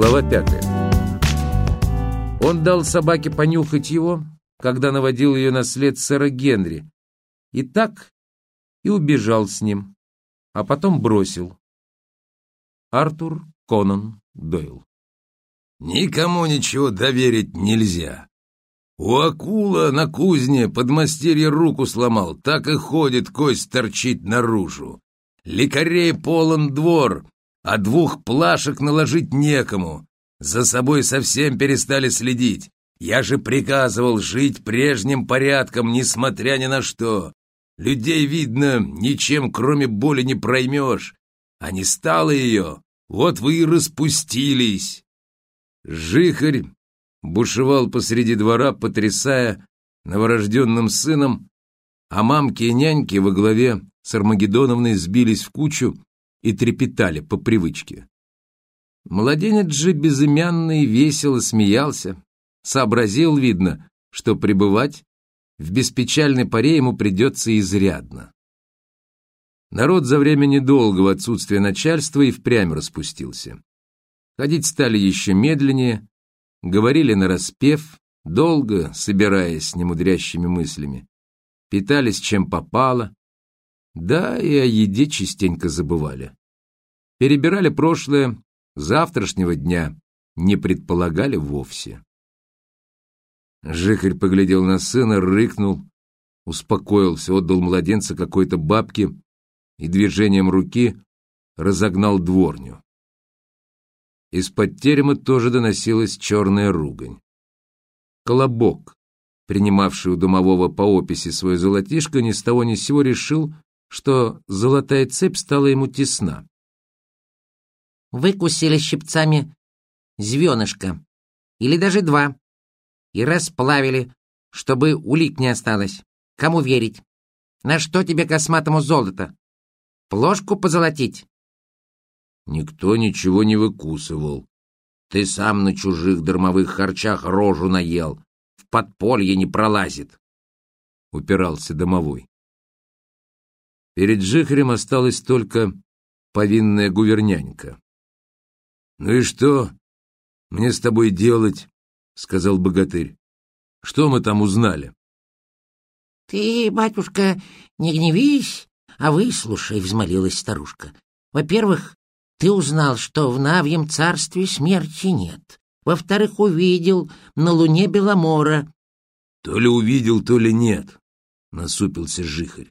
Глава пятая. Он дал собаке понюхать его, когда наводил ее на след сэра Генри, и так и убежал с ним, а потом бросил. Артур Конан Дойл. Никому ничего доверить нельзя. У акула на кузне подмастерье руку сломал, так и ходит, кость торчит наружу. Лекарей полон двор, а двух плашек наложить некому. За собой совсем перестали следить. Я же приказывал жить прежним порядком, несмотря ни на что. Людей, видно, ничем кроме боли не проймешь. А не стало ее, вот вы и распустились. Жихарь бушевал посреди двора, потрясая новорожденным сыном, а мамки и няньки во главе с Армагеддоновной сбились в кучу и трепетали по привычке. Младенец же безымянный весело смеялся, сообразил, видно, что пребывать в беспечальной паре ему придется изрядно. Народ за время недолгого отсутствия начальства и впрямь распустился. Ходить стали еще медленнее, говорили нараспев, долго собираясь с немудрящими мыслями. Питались чем попало, да и о еде частенько забывали. Перебирали прошлое, завтрашнего дня не предполагали вовсе. Жихарь поглядел на сына, рыкнул, успокоился, отдал младенца какой-то бабке и движением руки разогнал дворню. Из-под терема тоже доносилась черная ругань. Колобок, принимавший у домового по описи свое золотишко, ни с того ни с сего решил, что золотая цепь стала ему тесна. Выкусили щипцами звенышко, или даже два, и расплавили, чтобы улик не осталось. Кому верить? На что тебе косматому золото? Плошку позолотить? Никто ничего не выкусывал. Ты сам на чужих дармовых харчах рожу наел. В подполье не пролазит. Упирался домовой. Перед Жихрем осталась только повинная гувернянька. «Ну и что мне с тобой делать?» — сказал богатырь. «Что мы там узнали?» «Ты, батюшка, не гневись, а выслушай», — взмолилась старушка. «Во-первых, ты узнал, что в Навьем царстве смерти нет. Во-вторых, увидел на луне Беломора». «То ли увидел, то ли нет», — насупился Жихарь.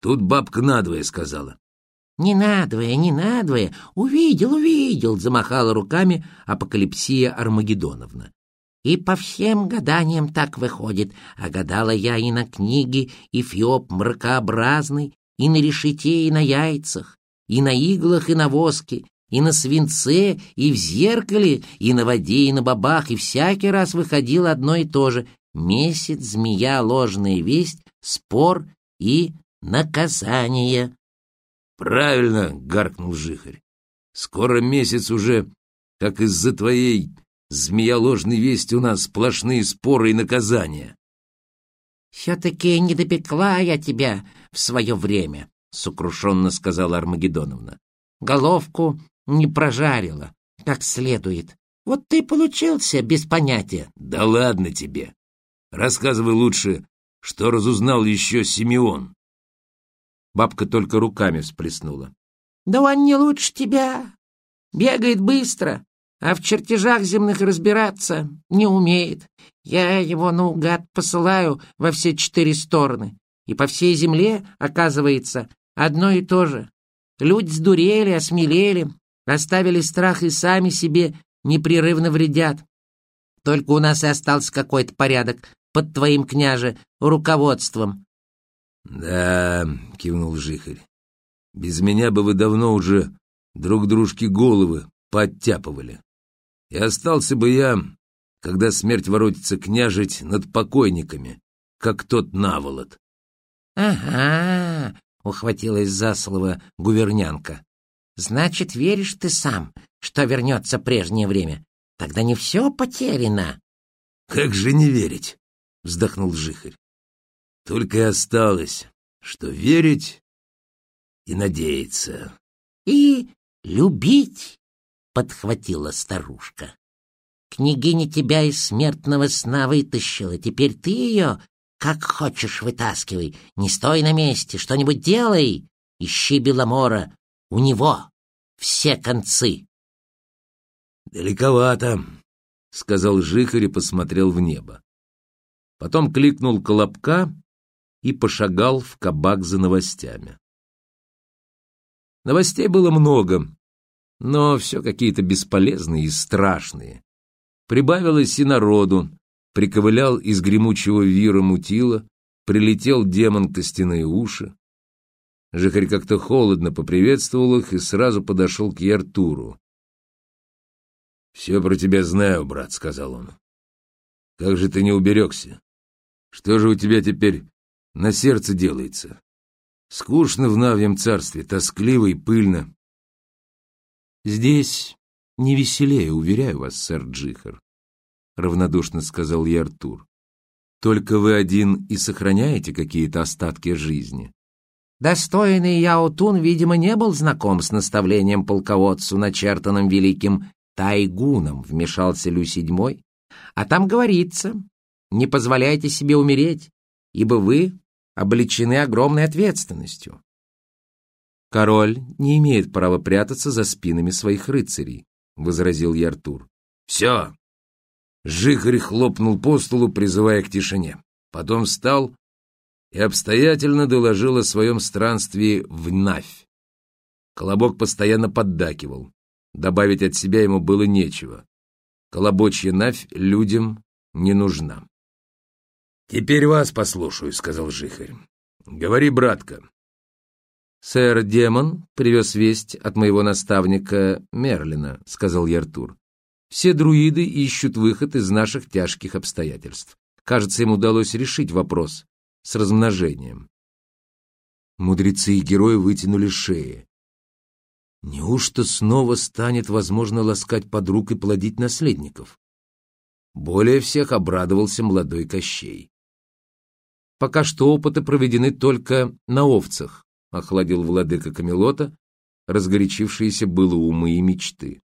Тут бабка надвое сказала. «Не надвое, не надвое, увидел, увидел», — замахала руками апокалипсия Армагеддоновна. «И по всем гаданиям так выходит, а гадала я и на книге, и фиоп мракообразный, и на решете, и на яйцах, и на иглах, и на воске, и на свинце, и в зеркале, и на воде, и на бабах, и всякий раз выходило одно и то же — месяц, змея, ложная весть, спор и наказание. Правильно, гаркнул Жихарь. Скоро месяц уже, как из-за твоей змея ложной вести у нас сплошные споры и наказания. Все-таки не допекла я тебя в свое время, сокрушенно сказала Армагеддоновна. Головку не прожарила, как следует. Вот ты получился без понятия. Да ладно тебе. Рассказывай лучше, что разузнал еще Симеон. Бабка только руками всплеснула. «Да он не лучше тебя. Бегает быстро, а в чертежах земных разбираться не умеет. Я его наугад посылаю во все четыре стороны. И по всей земле, оказывается, одно и то же. Люди сдурели, осмелели, оставили страх и сами себе непрерывно вредят. Только у нас и остался какой-то порядок под твоим, княже, руководством. «Да», — кивнул Жихарь, — «без меня бы вы давно уже друг дружке головы подтяпывали. И остался бы я, когда смерть воротится княжить над покойниками, как тот наволот». «Ага», — ухватилась за слово гувернянка. «Значит, веришь ты сам, что вернется прежнее время? Тогда не все потеряно». «Как же не верить?» — вздохнул Жихарь. Только и осталось, что верить и надеяться. И любить, — подхватила старушка. Княгиня тебя из смертного сна вытащила, теперь ты ее как хочешь вытаскивай. Не стой на месте, что-нибудь делай. Ищи Беломора, у него все концы. «Далековато», — сказал Жихарь и посмотрел в небо. Потом кликнул Колобка и пошагал в кабак за новостями. Новостей было много, но все какие-то бесполезные и страшные. Прибавилось и народу, приковылял из гремучего вира мутила, прилетел демон костяные уши. Жихарь как-то холодно поприветствовал их и сразу подошел к Яртуру. «Все про тебя знаю, брат», — сказал он. «Как же ты не уберегся? Что же у тебя теперь на сердце делается? Скучно в Навьем царстве, тоскливо и пыльно». «Здесь не веселее, уверяю вас, сэр Джихар», — равнодушно сказал я Артур. «Только вы один и сохраняете какие-то остатки жизни». Достойный Яотун, видимо, не был знаком с наставлением полководцу, начертанным великим Тайгуном, вмешался Лю седьмой. А там говорится, не позволяйте себе умереть, ибо вы облечены огромной ответственностью. Король не имеет права прятаться за спинами своих рыцарей, возразил Яртур. Все. Жихарь хлопнул по столу, призывая к тишине. Потом встал и обстоятельно доложил о своем странстве в Навь. Колобок постоянно поддакивал. Добавить от себя ему было нечего. Колобочья Навь людям не нужна. «Теперь вас послушаю», — сказал Жихарь. «Говори, братка». «Сэр Демон привез весть от моего наставника Мерлина», — сказал Яртур. «Все друиды ищут выход из наших тяжких обстоятельств. Кажется, им удалось решить вопрос с размножением. Мудрецы и герои вытянули шеи. Неужто снова станет возможно ласкать подруг и плодить наследников? Более всех обрадовался молодой Кощей. «Пока что опыты проведены только на овцах», — охладил владыка Камелота, разгорячившиеся было умы и мечты.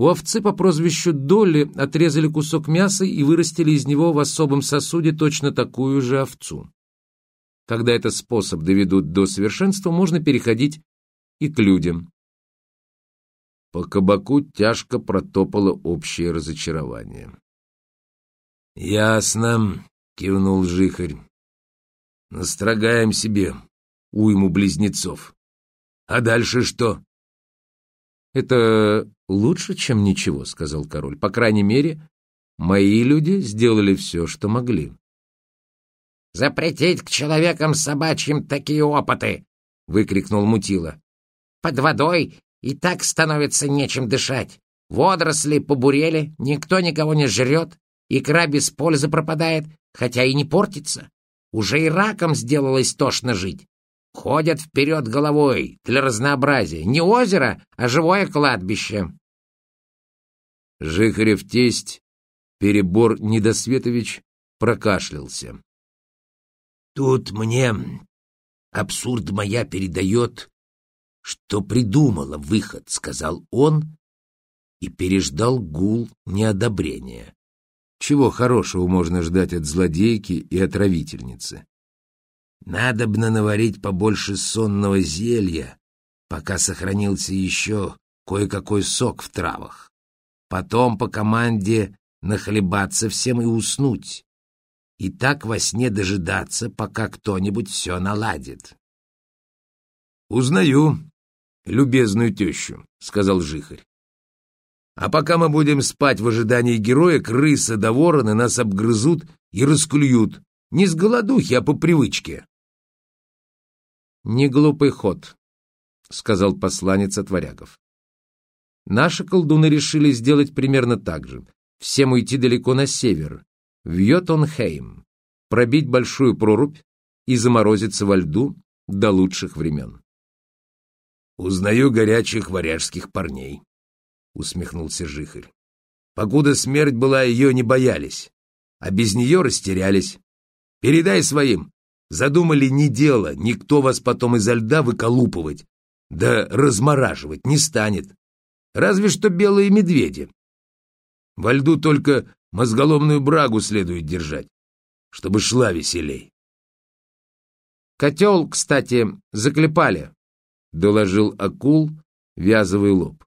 У овцы по прозвищу Долли отрезали кусок мяса и вырастили из него в особом сосуде точно такую же овцу. Когда этот способ доведут до совершенства, можно переходить и к людям. По кабаку тяжко протопало общее разочарование. «Ясно», — кивнул Жихарь. «Настрогаем себе уйму близнецов. А дальше что?» «Это лучше, чем ничего», — сказал король. «По крайней мере, мои люди сделали все, что могли». «Запретить к человекам собачьим такие опыты!» — выкрикнул Мутила. «Под водой и так становится нечем дышать. Водоросли побурели, никто никого не жрет, икра без пользы пропадает, хотя и не портится. Уже и раком сделалось тошно жить. Ходят вперед головой для разнообразия. Не озеро, а живое кладбище. Жихарев тесть, Перебор Недосветович, прокашлялся. Тут мне абсурд моя передает, что придумала выход, сказал он и переждал гул неодобрения. Чего хорошего можно ждать от злодейки и отравительницы? Надобно наварить побольше сонного зелья, пока сохранился еще кое-какой сок в травах. Потом по команде нахлебаться всем и уснуть. И так во сне дожидаться, пока кто-нибудь все наладит. «Узнаю любезную тещу», — сказал Жихарь. «А пока мы будем спать в ожидании героя, крысы да вороны нас обгрызут и расклюют. Не с голодухи, а по привычке». «Не глупый ход», — сказал посланец от варягов. «Наши колдуны решили сделать примерно так же. Всем уйти далеко на север, в Йотунхейм, пробить большую прорубь и заморозиться во льду до лучших времен». «Узнаю горячих варяжских парней», — усмехнулся Жихарь. «Покуда смерть была, ее не боялись, а без нее растерялись. Передай своим, Задумали не дело, никто вас потом изо льда выколупывать. да размораживать не станет. Разве что белые медведи. Во льду только мозголомную брагу следует держать, чтобы шла веселей. Котел, кстати, заклепали, — доложил акул, вязовый лоб.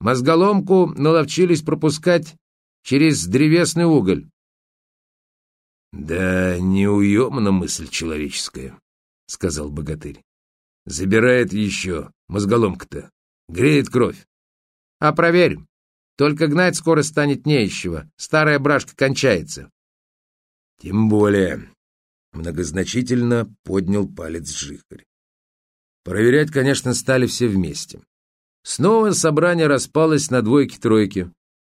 Мозголомку наловчились пропускать через древесный уголь. «Да неуемна мысль человеческая», — сказал богатырь. «Забирает еще мозголомка-то, греет кровь». «А проверь, только гнать скоро станет не из чего, старая брашка кончается». «Тем более», — многозначительно поднял палец Жихарь. Проверять, конечно, стали все вместе. Снова собрание распалось на двойки-тройки.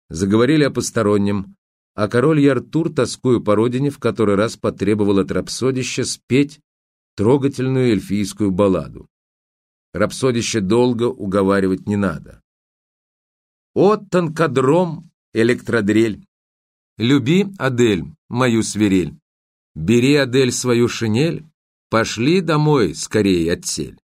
Заговорили о постороннем, а король Яртур, тоскуя по родине, в который раз потребовал от рапсодища спеть трогательную эльфийскую балладу. Рапсодище долго уговаривать не надо. «О, тонкодром, электродрель! Люби, Адель, мою свирель! Бери, Адель, свою шинель, пошли домой скорее отсель,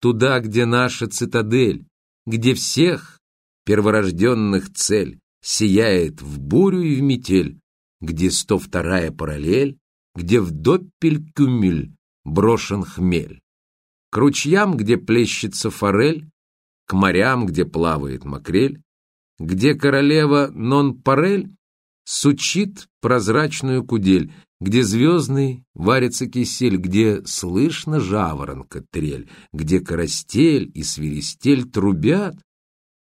туда, где наша цитадель, где всех перворожденных цель сияет в бурю и в метель, где сто вторая параллель, где в доппель-кюмель брошен хмель. К ручьям, где плещется форель, к морям, где плавает макрель, где королева Нон-Парель сучит прозрачную кудель, где звездный варится кисель, где слышно жаворонка трель, где карастель и свиристель трубят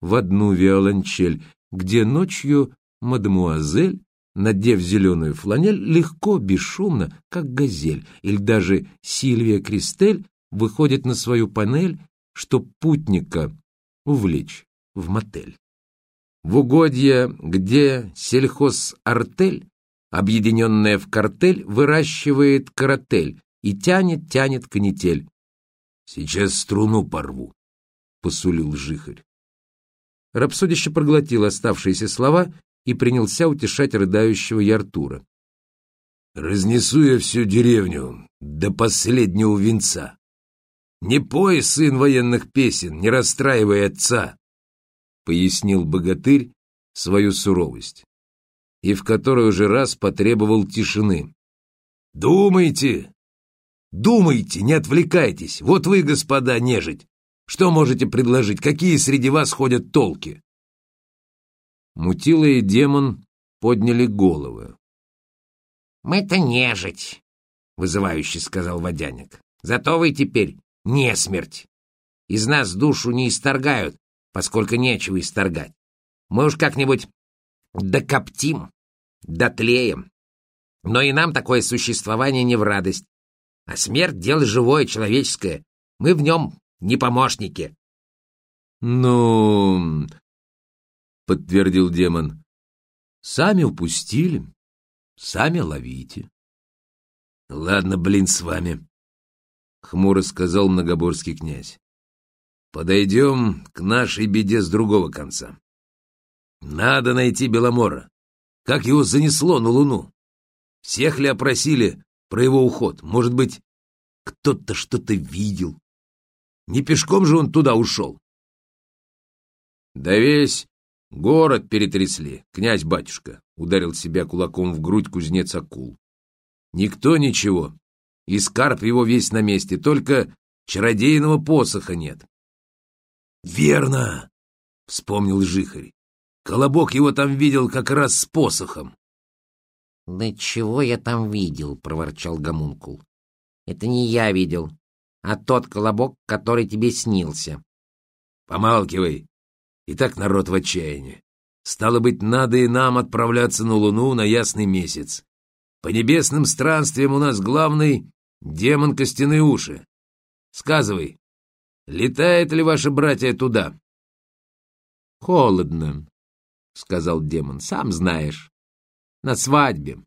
в одну виолончель, где ночью мадемуазель, надев зеленую фланель, легко, бесшумно, как газель, или даже Сильвия Кристель выходит на свою панель, чтоб путника увлечь в мотель. В угодье, где сельхозартель объединенная в картель, выращивает каратель и тянет-тянет канитель. «Сейчас струну порву», — посулил жихарь. Рапсодище проглотил оставшиеся слова и принялся утешать рыдающего Яртура. «Разнесу я всю деревню до последнего венца. Не пой, сын военных песен, не расстраивай отца», — пояснил богатырь свою суровость и в которой уже раз потребовал тишины. «Думайте! Думайте, не отвлекайтесь! Вот вы, господа, нежить! Что можете предложить? Какие среди вас ходят толки?» Мутила и демон подняли головы. «Мы-то нежить», — вызывающе сказал водяник. «Зато вы теперь не смерть. Из нас душу не исторгают, поскольку нечего исторгать. Мы уж как-нибудь докоптим, дотлеем. Но и нам такое существование не в радость. А смерть — дело живое, человеческое. Мы в нем не помощники. — Ну, — подтвердил демон, — сами упустили, сами ловите. — Ладно, блин, с вами, — хмуро сказал многоборский князь. — Подойдем к нашей беде с другого конца. Надо найти Беломора. Как его занесло на Луну? Всех ли опросили про его уход? Может быть, кто-то что-то видел? Не пешком же он туда ушел? Да весь город перетрясли, князь-батюшка, ударил себя кулаком в грудь кузнец акул. Никто ничего, и скарб его весь на месте, только чародейного посоха нет. Верно, вспомнил Жихарь. Колобок его там видел как раз с посохом. — Да чего я там видел? — проворчал Гомункул. — Это не я видел, а тот колобок, который тебе снился. — Помалкивай. И так народ в отчаянии. Стало быть, надо и нам отправляться на Луну на ясный месяц. По небесным странствиям у нас главный демон костяные уши. Сказывай, летает ли ваши братья туда? — Холодно, — сказал демон, — сам знаешь. На свадьбе.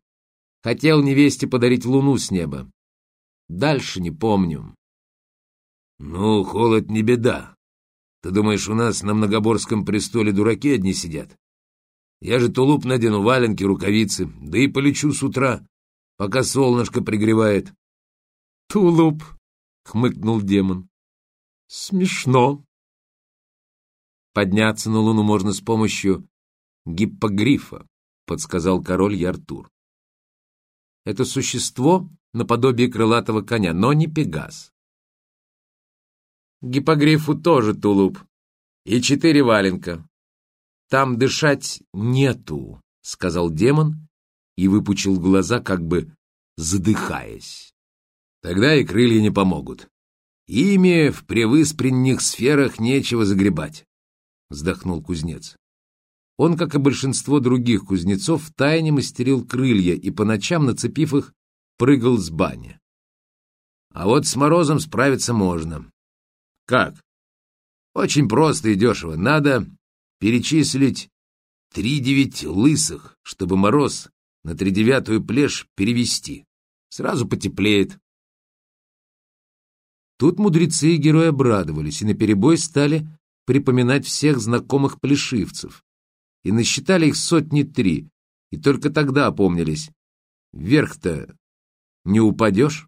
Хотел невесте подарить луну с неба. Дальше не помню. Ну, холод не беда. Ты думаешь, у нас на Многоборском престоле дураки одни сидят? Я же тулуп надену, валенки, рукавицы, да и полечу с утра, пока солнышко пригревает. Тулуп, хмыкнул демон. Смешно. Подняться на Луну можно с помощью гиппогрифа, подсказал король Яртур. Это существо наподобие крылатого коня, но не пегас. Гиппогрифу тоже тулуп и четыре валенка. Там дышать нету, сказал демон и выпучил глаза, как бы задыхаясь. Тогда и крылья не помогут. Ими в превыспренних сферах нечего загребать, вздохнул кузнец. Он, как и большинство других кузнецов, втайне мастерил крылья и по ночам, нацепив их, прыгал с бани. А вот с морозом справиться можно. Как? Очень просто и дешево. Надо перечислить три девять лысых, чтобы мороз на тридевятую плешь перевести. Сразу потеплеет. Тут мудрецы и герои обрадовались и наперебой стали припоминать всех знакомых плешивцев. И насчитали их сотни три, и только тогда опомнились. Вверх-то не упадешь?